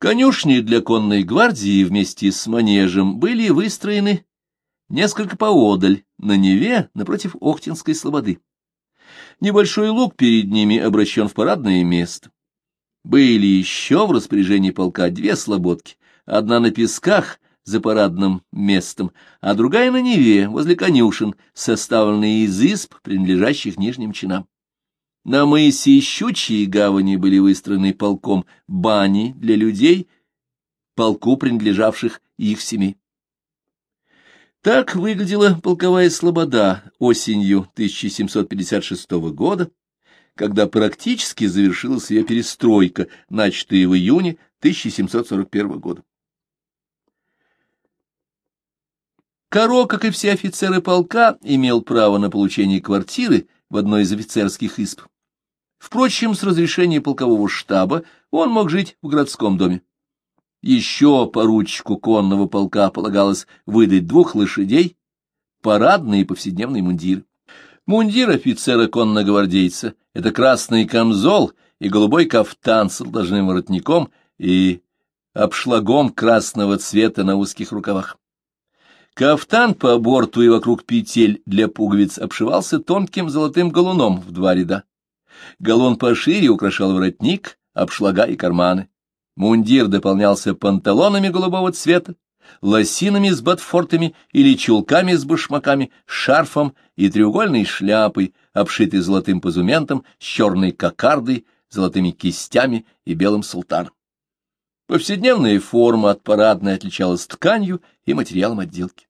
Конюшни для конной гвардии вместе с манежем были выстроены несколько поодаль, на Неве, напротив Охтинской слободы. Небольшой луг перед ними обращен в парадное место. Были еще в распоряжении полка две слободки, одна на песках за парадным местом, а другая на Неве, возле конюшен, составленные из изб, принадлежащих нижним чинам. На мысе и щучьей гавани были выстроены полком бани для людей, полку принадлежавших их семей. Так выглядела полковая слобода осенью 1756 года, когда практически завершилась ее перестройка, начатая в июне 1741 года. Каро, как и все офицеры полка, имел право на получение квартиры в одной из офицерских изб. Впрочем, с разрешения полкового штаба он мог жить в городском доме. Еще поручику конного полка полагалось выдать двух лошадей, парадный и повседневный мундир. Мундир офицера конногвардейца — это красный камзол и голубой кафтан с должным воротником и обшлагом красного цвета на узких рукавах. Кафтан по борту и вокруг петель для пуговиц обшивался тонким золотым галуном в два ряда. Галун пошире украшал воротник, обшлага и карманы. Мундир дополнялся панталонами голубого цвета, лосинами с ботфортами или чулками с башмаками, шарфом и треугольной шляпой, обшитой золотым позументом, с черной кокардой, золотыми кистями и белым султаном. Повседневная форма от парадной отличалась тканью и материалом отделки.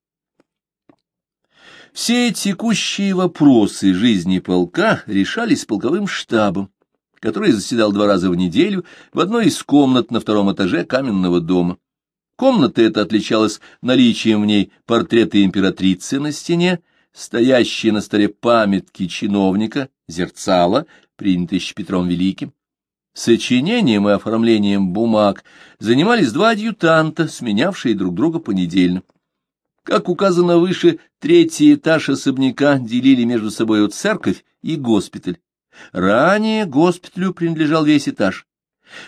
Все текущие вопросы жизни полка решались полковым штабом, который заседал два раза в неделю в одной из комнат на втором этаже каменного дома. Комната эта отличалась наличием в ней портрета императрицы на стене, стоящие на столе памятки чиновника, зерцала, принятые еще Петром Великим. Сочинением и оформлением бумаг занимались два адъютанта, сменявшие друг друга понедельно. Как указано выше, третий этаж особняка делили между собой церковь и госпиталь. Ранее госпиталю принадлежал весь этаж.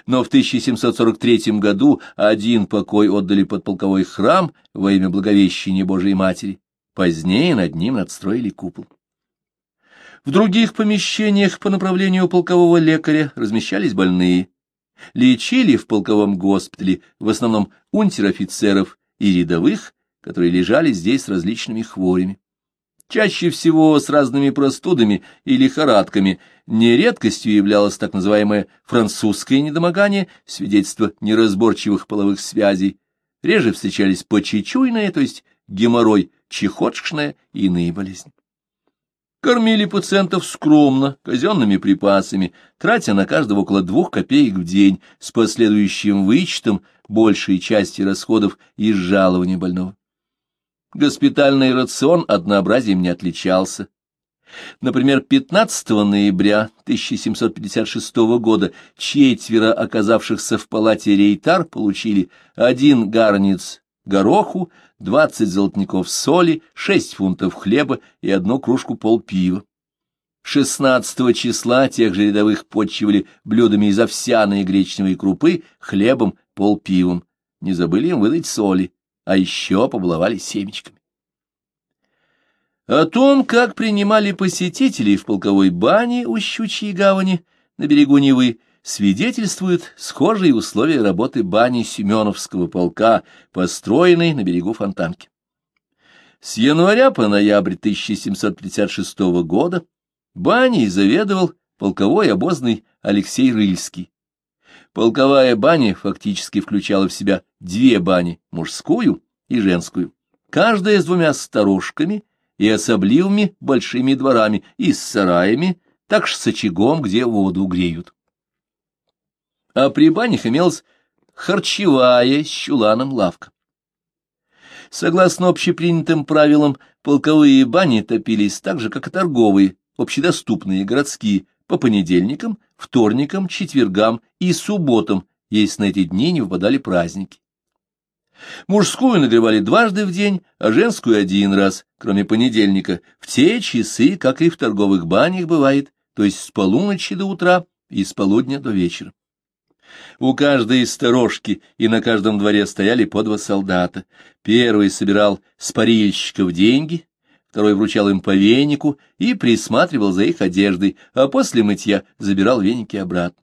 Но в 1743 году один покой отдали под полковой храм во имя Благовещения Божией Матери. Позднее над ним надстроили купол. В других помещениях по направлению полкового лекаря размещались больные. Лечили в полковом госпитале в основном унтер-офицеров и рядовых, которые лежали здесь с различными хворями. Чаще всего с разными простудами и лихорадками. Нередкостью являлось так называемое французское недомогание, свидетельство неразборчивых половых связей. Реже встречались почечуйные, то есть геморрой, чехотшная и иные болезни. Кормили пациентов скромно, казенными припасами, тратя на каждого около двух копеек в день, с последующим вычетом большей части расходов из жалования больного. Госпитальный рацион однообразием не отличался. Например, 15 ноября 1756 года четверо оказавшихся в палате рейтар получили один гарниц гороху, 20 золотников соли, 6 фунтов хлеба и одну кружку полпива. 16 числа тех же рядовых подчивали блюдами из овсяной и гречневой крупы, хлебом, полпивом. Не забыли им выдать соли а еще побаловали семечками. О том, как принимали посетителей в полковой бане у Щучьей гавани на берегу Невы, свидетельствуют схожие условия работы бани Семеновского полка, построенной на берегу Фонтанки. С января по ноябрь 1756 года баней заведовал полковой обозный Алексей Рыльский. Полковая баня фактически включала в себя две бани, мужскую и женскую, каждая с двумя сторожками и особливыми большими дворами и с сараями, так же с очагом, где воду греют. А при банях имелась харчевая с чуланом лавка. Согласно общепринятым правилам, полковые бани топились так же, как и торговые, общедоступные, городские, по понедельникам, вторникам, четвергам и субботам, если на эти дни не выпадали праздники. Мужскую нагревали дважды в день, а женскую один раз, кроме понедельника, в те часы, как и в торговых банях бывает, то есть с полуночи до утра и с полудня до вечера. У каждой сторожки и на каждом дворе стояли по два солдата. Первый собирал с парильщиков деньги, второй вручал им по венику и присматривал за их одеждой, а после мытья забирал веники обратно.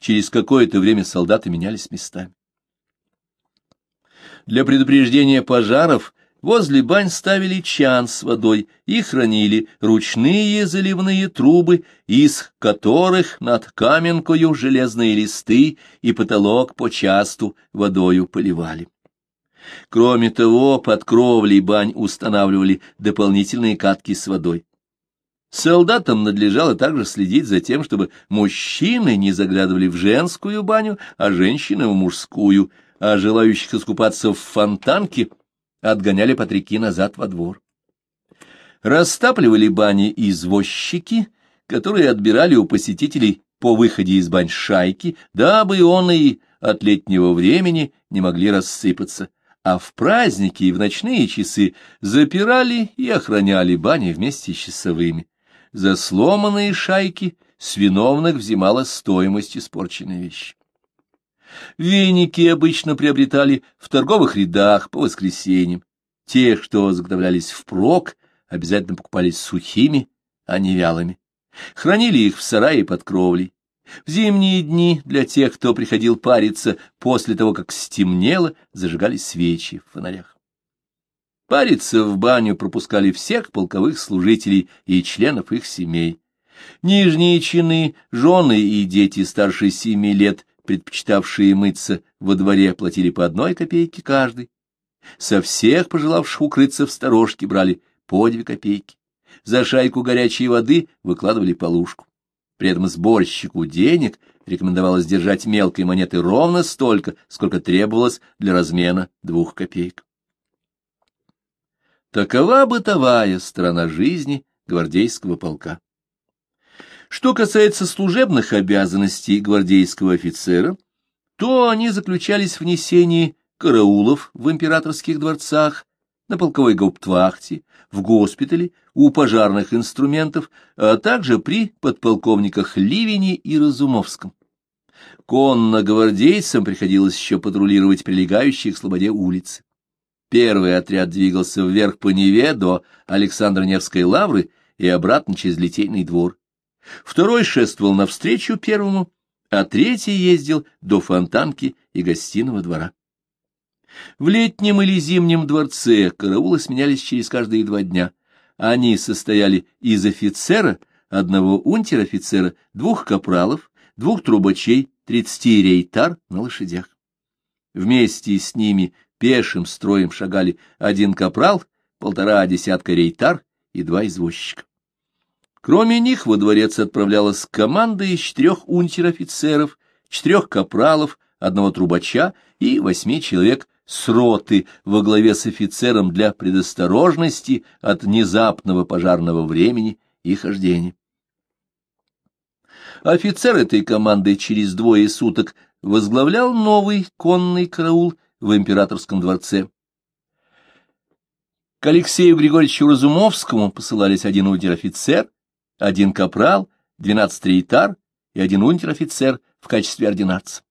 Через какое-то время солдаты менялись местами. Для предупреждения пожаров возле бань ставили чан с водой и хранили ручные заливные трубы, из которых над каменкою железные листы и потолок почасту водою поливали. Кроме того, под кровлей бань устанавливали дополнительные катки с водой. Солдатам надлежало также следить за тем, чтобы мужчины не заглядывали в женскую баню, а женщины в мужскую, а желающих искупаться в фонтанке отгоняли патрики назад во двор. Растапливали бани извозчики, которые отбирали у посетителей по выходе из бань шайки, дабы он и от летнего времени не могли рассыпаться, а в праздники и в ночные часы запирали и охраняли бани вместе с часовыми. За сломанные шайки с виновных взимала стоимость испорченной вещи. Веники обычно приобретали в торговых рядах по воскресеньям. Те, что заготовлялись впрок, обязательно покупались сухими, а не вялыми. Хранили их в сарае под кровлей. В зимние дни для тех, кто приходил париться, после того, как стемнело, зажигали свечи в фонарях. Париться в баню пропускали всех полковых служителей и членов их семей. Нижние чины, жены и дети старше семи лет, предпочитавшие мыться во дворе, платили по одной копейке каждый. Со всех пожелавших укрыться в сторожке брали по две копейки. За шайку горячей воды выкладывали полушку. При этом сборщику денег рекомендовалось держать мелкой монеты ровно столько, сколько требовалось для размена двух копеек. Такова бытовая сторона жизни гвардейского полка. Что касается служебных обязанностей гвардейского офицера, то они заключались в несении караулов в императорских дворцах, на полковой гауптвахте, в госпитале, у пожарных инструментов, а также при подполковниках Ливине и Разумовском. Конно-гвардейцам приходилось еще патрулировать прилегающие к Слободе улицы. Первый отряд двигался вверх по Неве до Александро-Невской лавры и обратно через Литейный двор. Второй шествовал навстречу первому, а третий ездил до Фонтанки и Гостиного двора. В летнем или зимнем дворце караулы сменялись через каждые два дня. Они состояли из офицера, одного унтер-офицера, двух капралов, двух трубачей, тридцати рейтар на лошадях. Вместе с ними пешим строем шагали один капрал, полтора десятка рейтар и два извозчика. Кроме них во дворец отправлялась команда из четырех унтер-офицеров, четырех капралов, одного трубача и восьми человек с роты во главе с офицером для предосторожности от внезапного пожарного времени и хождения. Офицер этой команды через двое суток возглавлял новый конный караул в императорском дворце. К Алексею Григорьевичу Разумовскому посылались один унтер-офицер, один капрал, двенадцать рейтар и один унтер-офицер в качестве ординарца.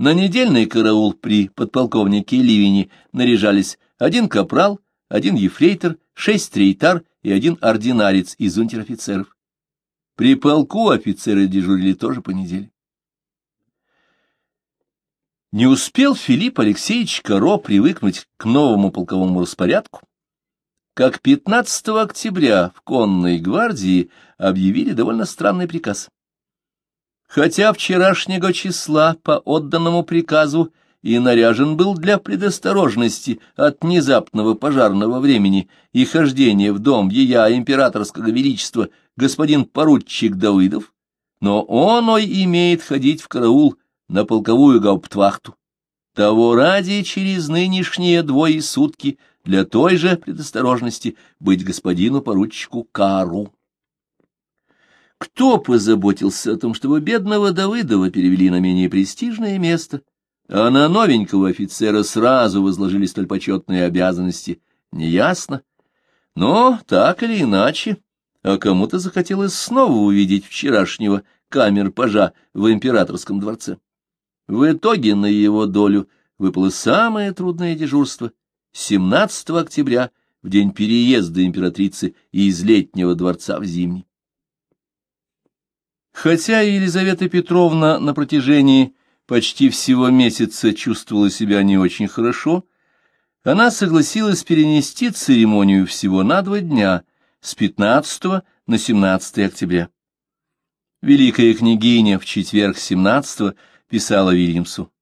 На недельный караул при подполковнике Ливине наряжались один капрал, один ефрейтор, шесть рейтар и один ординарец из унтер-офицеров. При полку офицеры дежурили тоже по неделе. Не успел Филипп Алексеевич Каро привыкнуть к новому полковому распорядку, как 15 октября в конной гвардии объявили довольно странный приказ. Хотя вчерашнего числа по отданному приказу и наряжен был для предосторожности от внезапного пожарного времени и хождения в дом ея императорского величества господин поручик Давыдов, но он ой имеет ходить в караул на полковую гауптвахту. Того ради через нынешние двое сутки для той же предосторожности быть господину поручику Кару. Кто позаботился о том, чтобы бедного Давыдова перевели на менее престижное место, а на новенького офицера сразу возложили столь почетные обязанности, неясно. Но так или иначе, а кому-то захотелось снова увидеть вчерашнего камер-пажа в императорском дворце. В итоге на его долю выпало самое трудное дежурство 17 октября, в день переезда императрицы из летнего дворца в зимний. Хотя Елизавета Петровна на протяжении почти всего месяца чувствовала себя не очень хорошо, она согласилась перенести церемонию всего на два дня, с 15 на 17 октября. Великая княгиня в четверг 17 писала Вильямсу.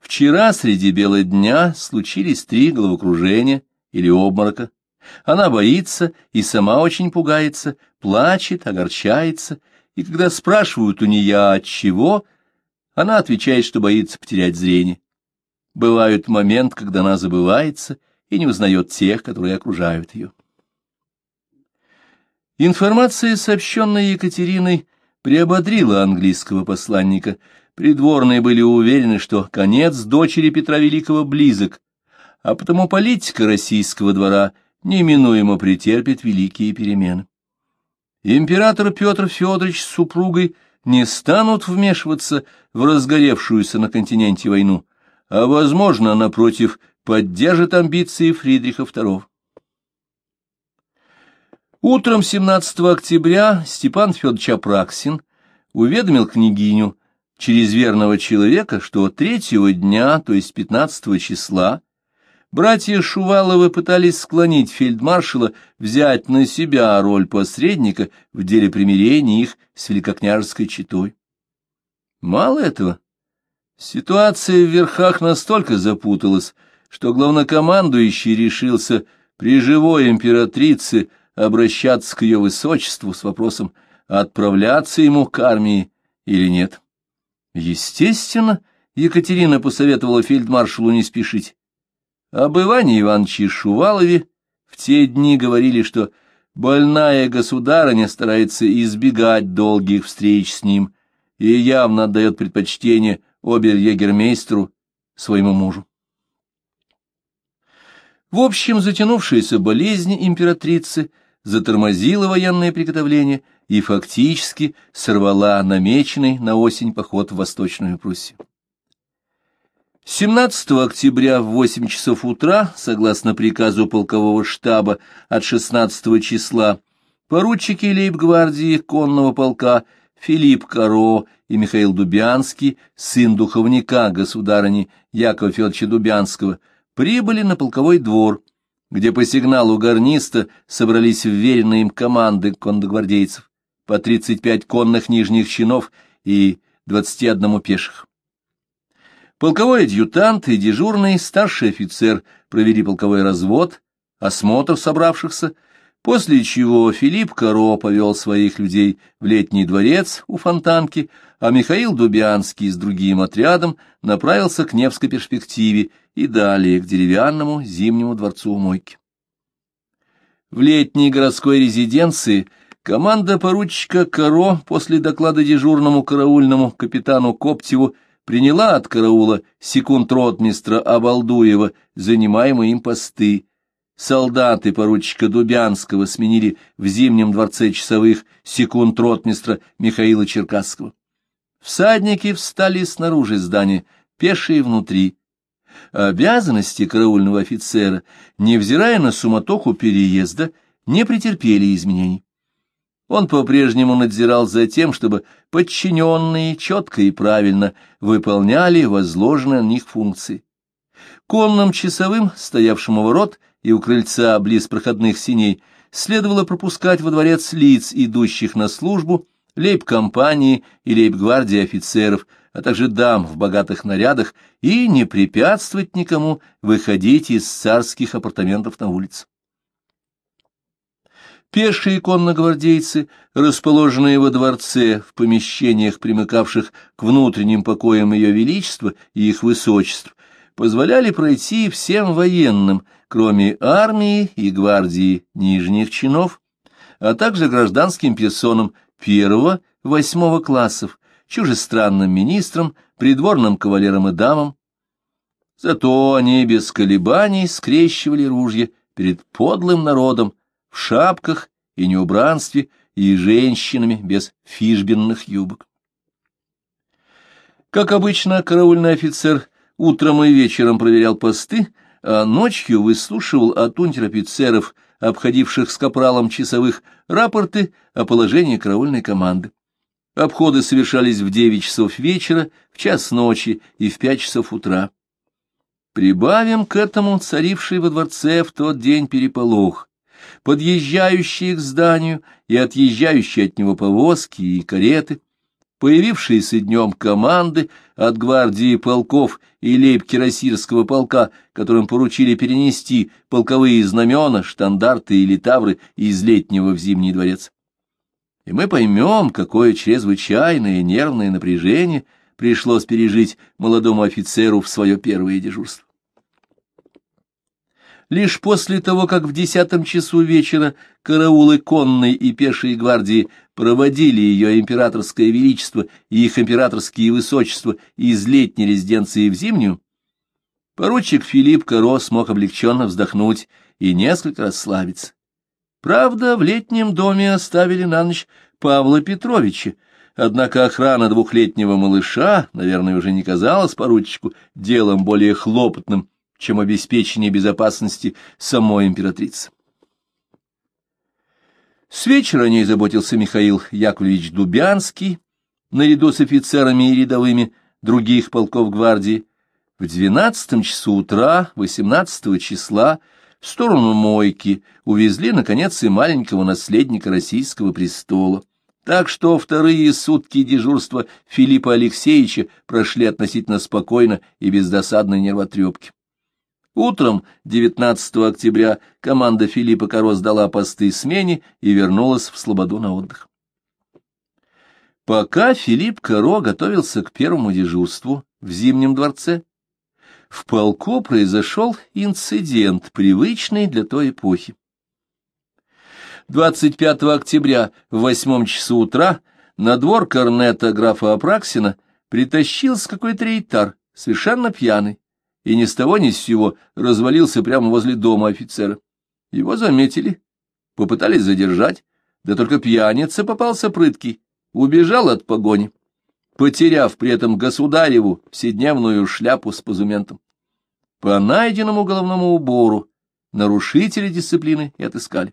Вчера среди бела дня случились три головокружения или обморока. Она боится и сама очень пугается, плачет, огорчается, и когда спрашивают у нее от чего, она отвечает, что боится потерять зрение. Бывает момент, когда она забывается и не узнает тех, которые окружают ее. Информация, сообщенная Екатериной, приободрила английского посланника. Придворные были уверены, что конец дочери Петра Великого близок, а потому политика российского двора неминуемо претерпит великие перемены. Император Петр Федорович с супругой не станут вмешиваться в разгоревшуюся на континенте войну, а, возможно, напротив, поддержит амбиции Фридриха II. Утром 17 октября Степан Федорович Апраксин уведомил княгиню через верного человека, что третьего дня, то есть 15 числа, братья Шуваловы пытались склонить фельдмаршала взять на себя роль посредника в деле примирения их с великокняжеской четой. Мало этого, ситуация в верхах настолько запуталась, что главнокомандующий решился при живой императрице обращаться к ее высочеству с вопросом, отправляться ему к армии или нет. Естественно, Екатерина посоветовала фельдмаршалу не спешить. Об Иване Ивановиче Шувалове в те дни говорили, что больная государыня старается избегать долгих встреч с ним и явно отдает предпочтение обер-егермейстеру своему мужу. В общем, затянувшаяся болезнь императрицы — затормозила военное приготовление и фактически сорвала намеченный на осень поход в Восточную Пруссию. 17 октября в 8 часов утра, согласно приказу полкового штаба от 16 числа, поручики лейб-гвардии конного полка Филипп Каро и Михаил Дубянский, сын духовника государыни Якова Федоровича Дубянского, прибыли на полковой двор – где по сигналу гарниста собрались вверенные им команды кондогвардейцев, по 35 конных нижних чинов и 21 пеших. Полковой адъютант и дежурный старший офицер провели полковой развод, осмотр собравшихся, после чего Филипп Каро повел своих людей в летний дворец у Фонтанки, а Михаил Дубянский с другим отрядом направился к Невской перспективе и далее к деревянному зимнему дворцу Мойки. В летней городской резиденции команда поручика Каро после доклада дежурному караульному капитану Коптеву приняла от караула секунд-ротмистра Обалдуева занимаемые им посты. Солдаты поручика Дубянского сменили в Зимнем дворце часовых секунд-ротмистра Михаила Черкасского. Всадники встали снаружи здания, пешие внутри. Обязанности караульного офицера, невзирая на суматоху переезда, не претерпели изменений. Он по-прежнему надзирал за тем, чтобы подчиненные четко и правильно выполняли возложенные на них функции. Конным часовым, стоявшим у ворот и у крыльца близ проходных синей, следовало пропускать во дворец лиц, идущих на службу, лейб-компании и лейб-гвардии офицеров, а также дам в богатых нарядах, и не препятствовать никому выходить из царских апартаментов на улицу. Пешие конногвардейцы, расположенные во дворце, в помещениях, примыкавших к внутренним покоям Ее Величества и их высочеств, позволяли пройти всем военным, кроме армии и гвардии нижних чинов, а также гражданским персонам первого-восьмого классов, чужестранным министрам, придворным кавалерам и дамам. Зато они без колебаний скрещивали ружья перед подлым народом в шапках и неубранстве, и женщинами без фишбенных юбок. Как обычно, караульный офицер утром и вечером проверял посты, а ночью выслушивал от унтер-офицеров, обходивших с капралом часовых, рапорты о положении караульной команды. Обходы совершались в девять часов вечера, в час ночи и в пять часов утра. Прибавим к этому царивший во дворце в тот день переполох. Подъезжающие к зданию и отъезжающие от него повозки и кареты, появившиеся днем команды от гвардии полков и лейб-кирасирского полка, которым поручили перенести полковые знамена, штандарты и литавры из летнего в зимний дворец. И мы поймем, какое чрезвычайное нервное напряжение пришлось пережить молодому офицеру в свое первое дежурство. Лишь после того, как в десятом часу вечера караулы конной и пешей гвардии проводили ее императорское величество и их императорские высочества из летней резиденции в зимнюю, поручик Филипп Каро смог облегченно вздохнуть и несколько расслабиться. Правда, в летнем доме оставили на ночь Павла Петровича, однако охрана двухлетнего малыша, наверное, уже не казалась поручику делом более хлопотным, чем обеспечение безопасности самой императрицы. С вечера о ней заботился Михаил Яковлевич Дубянский, наряду с офицерами и рядовыми других полков гвардии. В двенадцатом часу утра, 18 числа, в сторону Мойки увезли, наконец, и маленького наследника российского престола. Так что вторые сутки дежурства Филиппа Алексеевича прошли относительно спокойно и без досадной нервотрепки. Утром 19 октября команда Филиппа Коро сдала посты смене и вернулась в Слободу на отдых. Пока Филипп Коро готовился к первому дежурству в Зимнем дворце, в полку произошел инцидент, привычный для той эпохи. 25 октября в восьмом часу утра на двор корнета графа Апраксина притащился какой-то рейтар, совершенно пьяный и ни с того ни с сего развалился прямо возле дома офицера. Его заметили, попытались задержать, да только пьяница попался прыткий, убежал от погони, потеряв при этом государеву вседневную шляпу с позументом. По найденному головному убору нарушители дисциплины отыскали.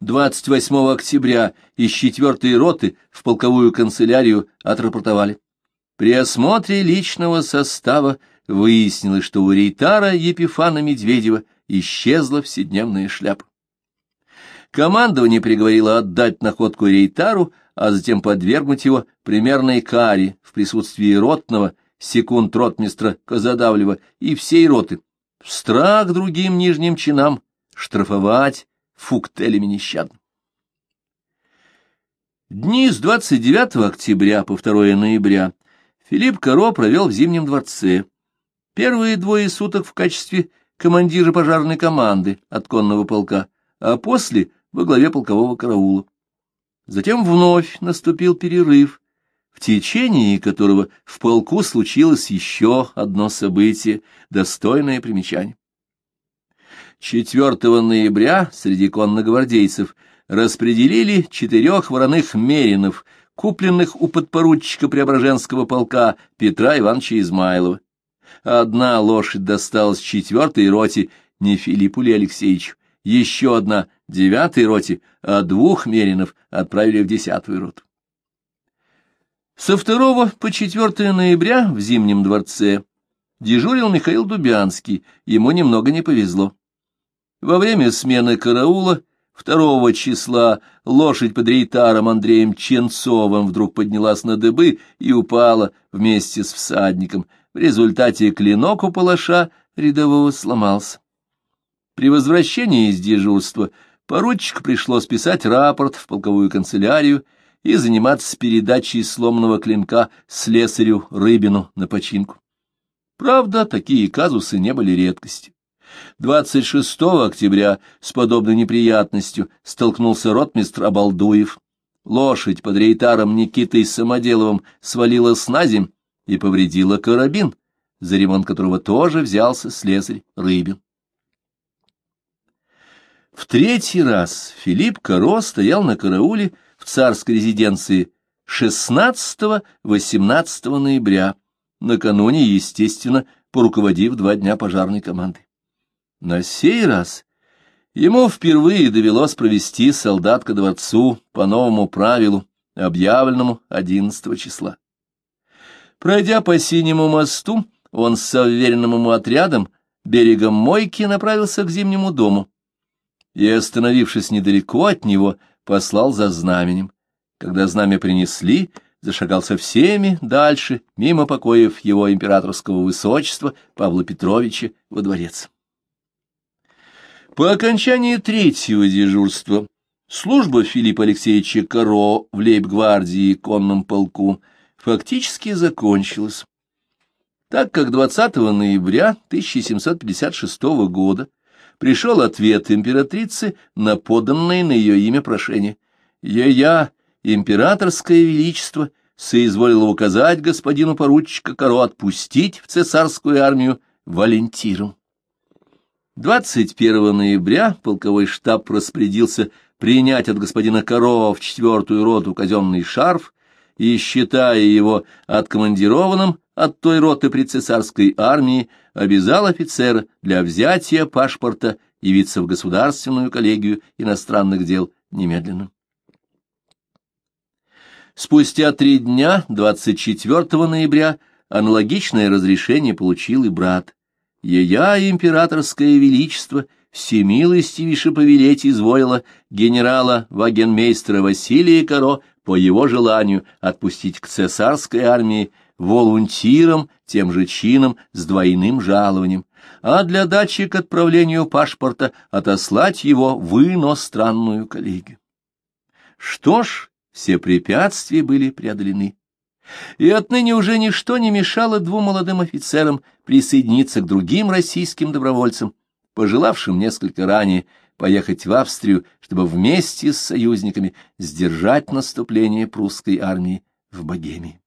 28 октября из 4 роты в полковую канцелярию отрапортовали. При осмотре личного состава выяснилось, что у рейтара Епифана Медведева исчезла вседневная шляпа. Командование приговорило отдать находку рейтару, а затем подвергнуть его примерной каре в присутствии ротного, секунд-ротмистра Казадавлева и всей роты, страх другим нижним чинам штрафовать фуктелями нещадно. Дни с 29 октября по 2 ноября Филипп Каро провел в Зимнем дворце. Первые двое суток в качестве командира пожарной команды от конного полка, а после — во главе полкового караула. Затем вновь наступил перерыв, в течение которого в полку случилось еще одно событие, достойное примечания. 4 ноября среди конногвардейцев распределили четырех вороных меринов — купленных у подпоручика Преображенского полка Петра Ивановича Измайлова. Одна лошадь досталась четвертой роте не Филиппу ли Алексеевичу, еще одна девятой роте, а двух меринов отправили в десятую роту. Со 2 по 4 ноября в Зимнем дворце дежурил Михаил Дубянский, ему немного не повезло. Во время смены караула Второго числа лошадь под рейтаром Андреем Ченцовым вдруг поднялась на дыбы и упала вместе с всадником. В результате клинок у палаша рядового сломался. При возвращении из дежурства поручику пришлось писать рапорт в полковую канцелярию и заниматься передачей сломанного клинка слесарю Рыбину на починку. Правда, такие казусы не были редкостью. 26 октября с подобной неприятностью столкнулся ротмистр Обалдуев. Лошадь под рейтаром Никитой Самоделовым свалилась на земь и повредила карабин, за ремонт которого тоже взялся слесарь Рыбин. В третий раз Филипп Каро стоял на карауле в царской резиденции 16-18 ноября, накануне, естественно, поруководив два дня пожарной команды. На сей раз ему впервые довелось провести солдат ко дворцу по новому правилу, объявленному 11 числа. Пройдя по Синему мосту, он с уверенным ему отрядом берегом Мойки направился к Зимнему дому и, остановившись недалеко от него, послал за знаменем. Когда знамя принесли, зашагал со всеми дальше, мимо покоев его императорского высочества Павла Петровича во дворец. По окончании третьего дежурства служба Филиппа Алексеевича Каро в лейб-гвардии конном полку фактически закончилась, так как 20 ноября 1756 года пришел ответ императрицы на поданное на ее имя прошение. «Я, императорское величество, соизволила указать господину поручика Каро отпустить в цесарскую армию Валентиром». 21 ноября полковой штаб распорядился принять от господина Каро в четвертую роту казенный шарф и, считая его откомандированным от той роты при цесарской армии, обязал офицера для взятия паспорта явиться в Государственную коллегию иностранных дел немедленно. Спустя три дня, 24 ноября, аналогичное разрешение получил и брат. Ея императорское величество всемилостивейше повелеть изволила генерала вагенмейстера Василия Каро по его желанию отпустить к цесарской армии волунтиром, тем же чином, с двойным жалованием, а для дачи к отправлению паспорта отослать его в иностранную коллегию. Что ж, все препятствия были преодолены. И отныне уже ничто не мешало двум молодым офицерам присоединиться к другим российским добровольцам, пожелавшим несколько ранее поехать в Австрию, чтобы вместе с союзниками сдержать наступление прусской армии в Богемии.